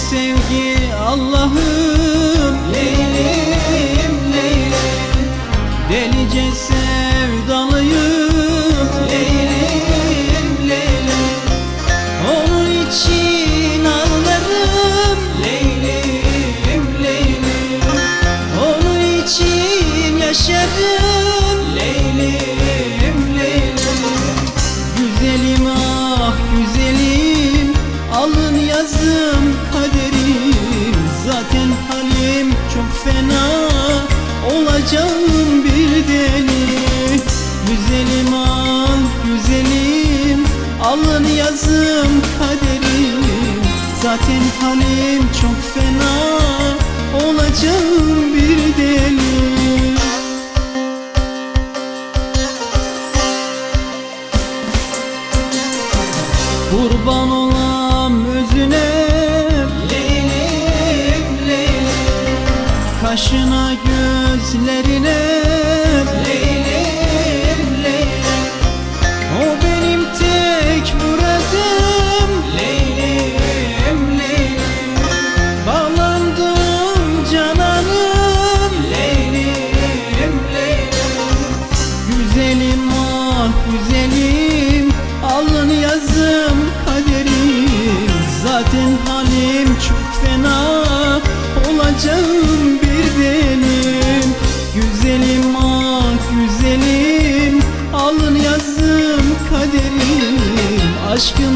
Sevgi Allah'ım. Leylim leylim. Delice sevdalıyım. Leylim leylim. Onun için ağlarım. Leylim leylim. Onun için yaşarım Zaten halim çok fena Olacağım bir deli. Güzelim ah güzelim Alın yazım kaderim Zaten halim çok fena Olacağım bir deli. Kurban olam özüne Kaşına gözlerine. Leylim leylim O benim tek muradım. Leylim leylim Bağlandım cananım. Leylim leylim Güzelim ah güzelim. Alın yazım kaderim. Zaten halim çok fena. Olacağım bir delim Güzelim ah güzelim. Alın yazım kaderim olacağım